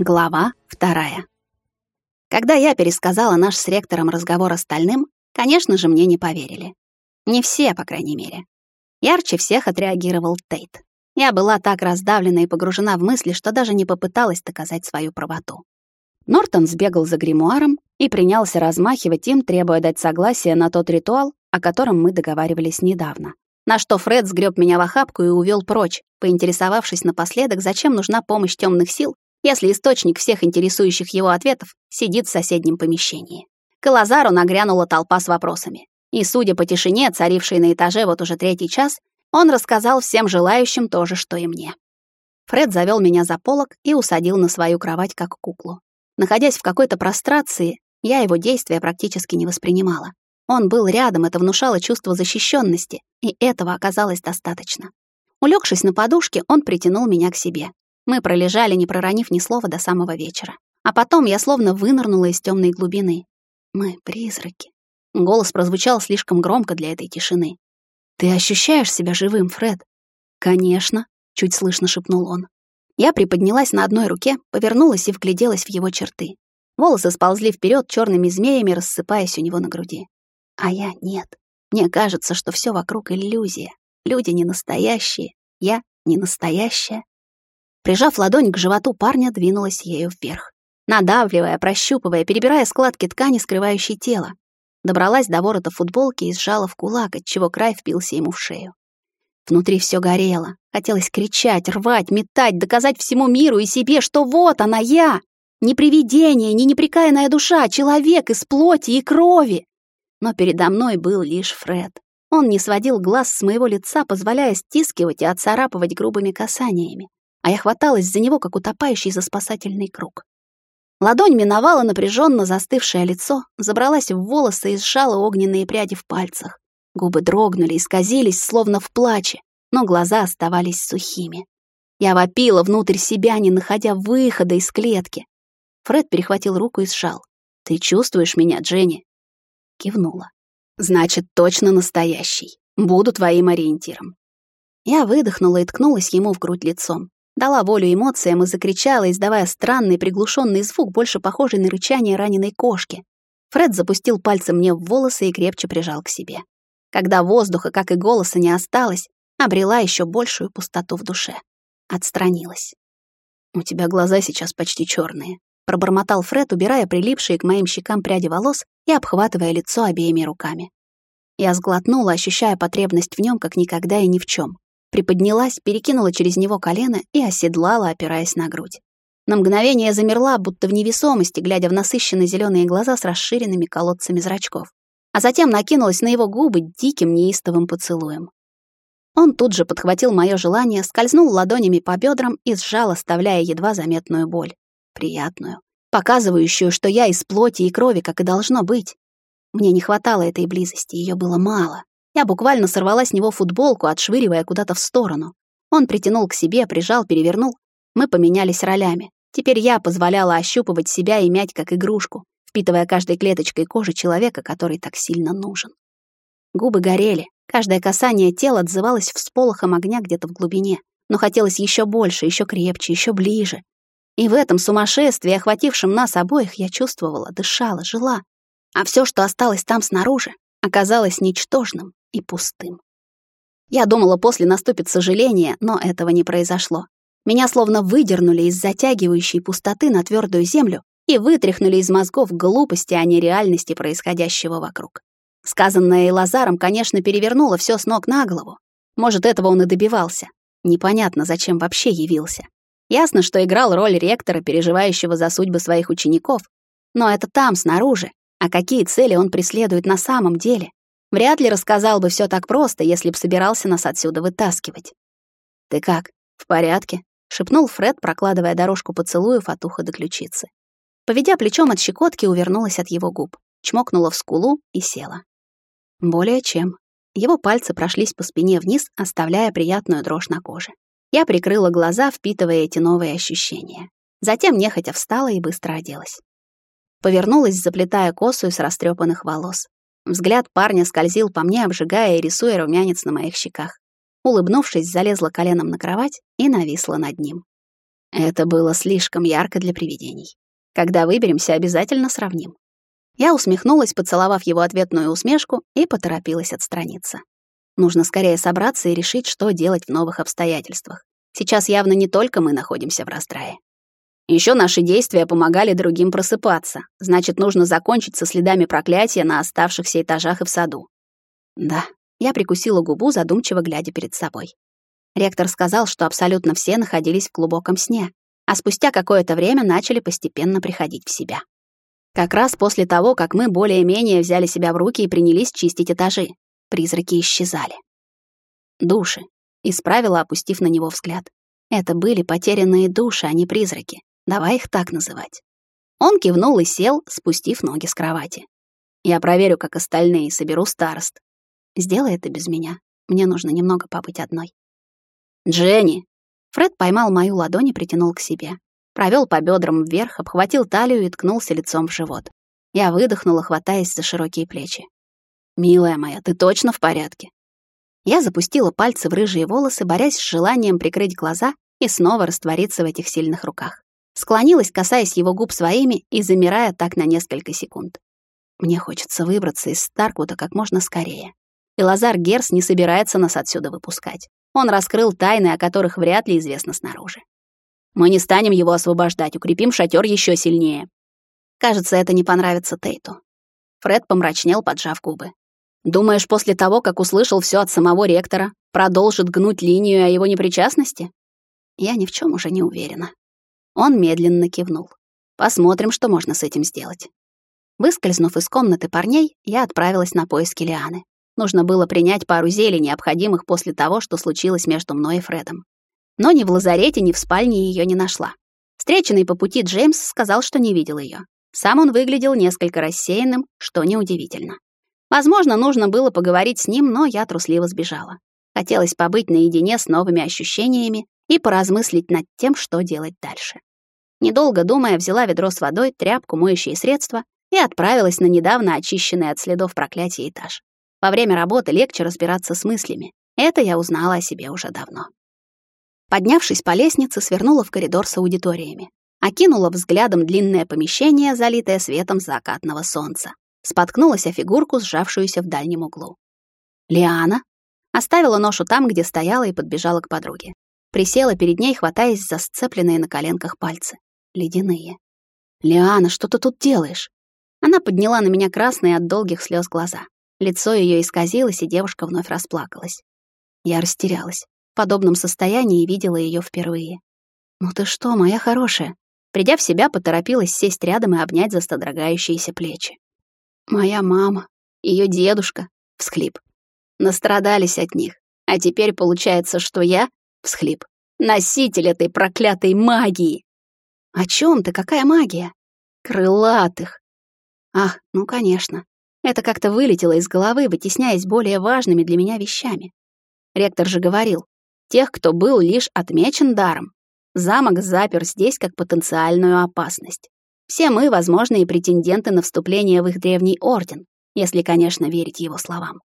Глава вторая. Когда я пересказала наш с ректором разговор остальным, конечно же, мне не поверили. Не все, по крайней мере. Ярче всех отреагировал Тейт. Я была так раздавлена и погружена в мысли, что даже не попыталась доказать свою правоту. Нортон сбегал за гримуаром и принялся размахивать им, требуя дать согласие на тот ритуал, о котором мы договаривались недавно. На что Фред сгреб меня в охапку и увел прочь, поинтересовавшись напоследок, зачем нужна помощь темных сил если источник всех интересующих его ответов сидит в соседнем помещении. К Лазару нагрянула толпа с вопросами. И, судя по тишине, царившей на этаже вот уже третий час, он рассказал всем желающим то же, что и мне. Фред завел меня за полок и усадил на свою кровать как куклу. Находясь в какой-то прострации, я его действия практически не воспринимала. Он был рядом, это внушало чувство защищенности, и этого оказалось достаточно. Улегшись на подушке, он притянул меня к себе, мы пролежали, не проронив ни слова до самого вечера. А потом я словно вынырнула из темной глубины. Мы призраки. Голос прозвучал слишком громко для этой тишины. Ты ощущаешь себя живым, Фред? Конечно, чуть слышно шепнул он. Я приподнялась на одной руке, повернулась и вгляделась в его черты. Волосы сползли вперед черными змеями, рассыпаясь у него на груди. А я нет. Мне кажется, что все вокруг иллюзия. Люди не настоящие, я не настоящая. Прижав ладонь к животу парня, двинулась ею вверх. Надавливая, прощупывая, перебирая складки ткани, скрывающей тело. Добралась до ворота футболки и сжала в кулак, отчего край впился ему в шею. Внутри все горело. Хотелось кричать, рвать, метать, доказать всему миру и себе, что вот она я. Не привидение, не неприкаянная душа, а человек из плоти и крови. Но передо мной был лишь Фред. Он не сводил глаз с моего лица, позволяя стискивать и отцарапывать грубыми касаниями а я хваталась за него, как утопающий за спасательный круг. Ладонь миновала напряженно застывшее лицо, забралась в волосы и сжала огненные пряди в пальцах. Губы дрогнули, исказились, словно в плаче, но глаза оставались сухими. Я вопила внутрь себя, не находя выхода из клетки. Фред перехватил руку и сжал. «Ты чувствуешь меня, Дженни?» Кивнула. «Значит, точно настоящий. Буду твоим ориентиром». Я выдохнула и ткнулась ему в грудь лицом. Дала волю эмоциям и закричала, издавая странный приглушенный звук, больше похожий на рычание раненой кошки. Фред запустил пальцем мне в волосы и крепче прижал к себе. Когда воздуха, как и голоса, не осталось, обрела еще большую пустоту в душе. Отстранилась. «У тебя глаза сейчас почти черные, пробормотал Фред, убирая прилипшие к моим щекам пряди волос и обхватывая лицо обеими руками. Я сглотнула, ощущая потребность в нем как никогда и ни в чем приподнялась, перекинула через него колено и оседлала, опираясь на грудь. На мгновение замерла, будто в невесомости, глядя в насыщенно зеленые глаза с расширенными колодцами зрачков. А затем накинулась на его губы диким неистовым поцелуем. Он тут же подхватил мое желание, скользнул ладонями по бедрам и сжал, оставляя едва заметную боль. Приятную, показывающую, что я из плоти и крови, как и должно быть. Мне не хватало этой близости, ее было мало. Я буквально сорвала с него футболку, отшвыривая куда-то в сторону. Он притянул к себе, прижал, перевернул. Мы поменялись ролями. Теперь я позволяла ощупывать себя и мять как игрушку, впитывая каждой клеточкой кожи человека, который так сильно нужен. Губы горели, каждое касание тела отзывалось всполохом огня где-то в глубине, но хотелось еще больше, еще крепче, еще ближе. И в этом сумасшествии, охватившем нас обоих, я чувствовала, дышала, жила. А все, что осталось там снаружи, оказалось ничтожным, и пустым. Я думала, после наступит сожаление, но этого не произошло. Меня словно выдернули из затягивающей пустоты на твердую землю и вытряхнули из мозгов глупости, а не реальности происходящего вокруг. Сказанное Лазаром, конечно, перевернуло все с ног на голову. Может, этого он и добивался. Непонятно, зачем вообще явился. Ясно, что играл роль ректора, переживающего за судьбы своих учеников. Но это там, снаружи. А какие цели он преследует на самом деле? Вряд ли рассказал бы все так просто, если б собирался нас отсюда вытаскивать. «Ты как, в порядке?» — шепнул Фред, прокладывая дорожку поцелуев от уха до ключицы. Поведя плечом от щекотки, увернулась от его губ, чмокнула в скулу и села. Более чем. Его пальцы прошлись по спине вниз, оставляя приятную дрожь на коже. Я прикрыла глаза, впитывая эти новые ощущения. Затем нехотя встала и быстро оделась. Повернулась, заплетая косу из растрепанных волос. Взгляд парня скользил по мне, обжигая и рисуя румянец на моих щеках. Улыбнувшись, залезла коленом на кровать и нависла над ним. Это было слишком ярко для привидений. Когда выберемся, обязательно сравним. Я усмехнулась, поцеловав его ответную усмешку, и поторопилась отстраниться. Нужно скорее собраться и решить, что делать в новых обстоятельствах. Сейчас явно не только мы находимся в раздрае. Еще наши действия помогали другим просыпаться. Значит, нужно закончить со следами проклятия на оставшихся этажах и в саду. Да, я прикусила губу, задумчиво глядя перед собой. Ректор сказал, что абсолютно все находились в глубоком сне, а спустя какое-то время начали постепенно приходить в себя. Как раз после того, как мы более-менее взяли себя в руки и принялись чистить этажи, призраки исчезали. Души. Исправила, опустив на него взгляд. Это были потерянные души, а не призраки. Давай их так называть. Он кивнул и сел, спустив ноги с кровати. Я проверю, как остальные, соберу старост. Сделай это без меня. Мне нужно немного побыть одной. Дженни. Фред поймал мою ладонь и притянул к себе. Провел по бедрам вверх, обхватил талию и ткнулся лицом в живот. Я выдохнула, хватаясь за широкие плечи. «Милая моя, ты точно в порядке?» Я запустила пальцы в рыжие волосы, борясь с желанием прикрыть глаза и снова раствориться в этих сильных руках. Склонилась, касаясь его губ своими и замирая так на несколько секунд. Мне хочется выбраться из Старквуда как можно скорее. И Лазар Герс не собирается нас отсюда выпускать. Он раскрыл тайны, о которых вряд ли известно снаружи. Мы не станем его освобождать, укрепим шатер еще сильнее. Кажется, это не понравится Тейту. Фред помрачнел, поджав губы. Думаешь, после того, как услышал все от самого ректора, продолжит гнуть линию о его непричастности? Я ни в чем уже не уверена. Он медленно кивнул. Посмотрим, что можно с этим сделать. Выскользнув из комнаты парней, я отправилась на поиски Лианы. Нужно было принять пару зелий, необходимых после того, что случилось между мной и Фредом. Но ни в лазарете, ни в спальне ее не нашла. Встреченный по пути Джеймс сказал, что не видел ее. Сам он выглядел несколько рассеянным, что неудивительно. Возможно, нужно было поговорить с ним, но я трусливо сбежала. Хотелось побыть наедине с новыми ощущениями и поразмыслить над тем, что делать дальше. Недолго думая, взяла ведро с водой, тряпку, моющие средства и отправилась на недавно очищенный от следов проклятия этаж. Во время работы легче разбираться с мыслями. Это я узнала о себе уже давно. Поднявшись по лестнице, свернула в коридор с аудиториями. Окинула взглядом длинное помещение, залитое светом закатного солнца. Споткнулась о фигурку, сжавшуюся в дальнем углу. Лиана оставила ношу там, где стояла, и подбежала к подруге. Присела перед ней, хватаясь за сцепленные на коленках пальцы. Ледяные. «Лиана, что ты тут делаешь?» Она подняла на меня красные от долгих слез глаза. Лицо ее исказилось, и девушка вновь расплакалась. Я растерялась. В подобном состоянии видела ее впервые. «Ну ты что, моя хорошая?» Придя в себя, поторопилась сесть рядом и обнять за стодрогающиеся плечи. «Моя мама, ее дедушка», — всхлип. Настрадались от них. А теперь получается, что я, всхлип, носитель этой проклятой магии. О чем ты? Какая магия? Крылатых. Ах, ну, конечно. Это как-то вылетело из головы, вытесняясь более важными для меня вещами. Ректор же говорил, тех, кто был лишь отмечен даром. Замок запер здесь как потенциальную опасность. Все мы — возможные претенденты на вступление в их древний орден, если, конечно, верить его словам.